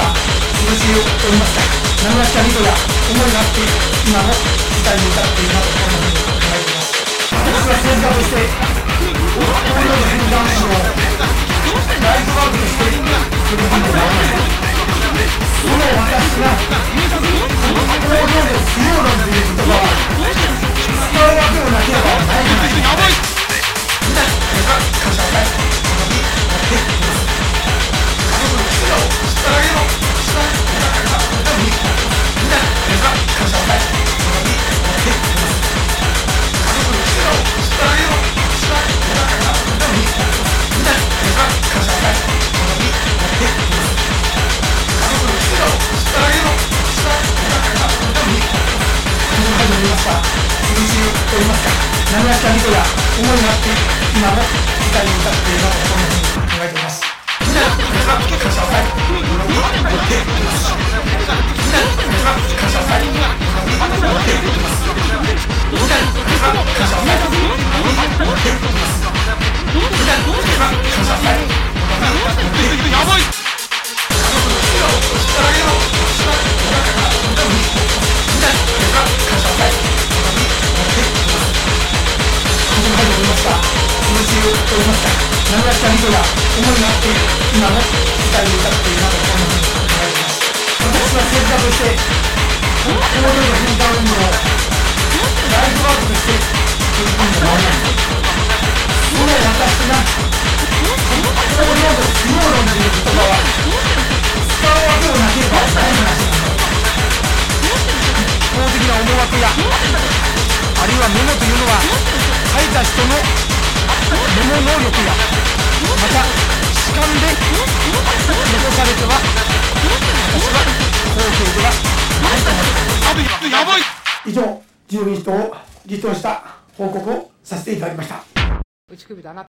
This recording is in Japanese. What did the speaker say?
苦しいを負いました。何らかの意図や思いがあって今も事態に至っているなとこんなふうに考えています。私は政治家として今度の変換師をライフワークとして話した人が思いなって今も舞台に立っているのをこのように考えています。じゃあ皆さん来てください。苦しいと言いますか何らかの意図や思いがあって今も事態に至っているなとこんなふうに考えています私は政治家として工場の変換運動をライフワークとして取り組んでまいりますその私が工場の不要論という言葉は使うわけもなければない話なんです一方的な思惑やあるいはメモというのは書いた人のメモ能力やまた主観で残されては私は後継ではないと思いますやばい以上自由民主党を議長した報告をさせていただきました打ち首だな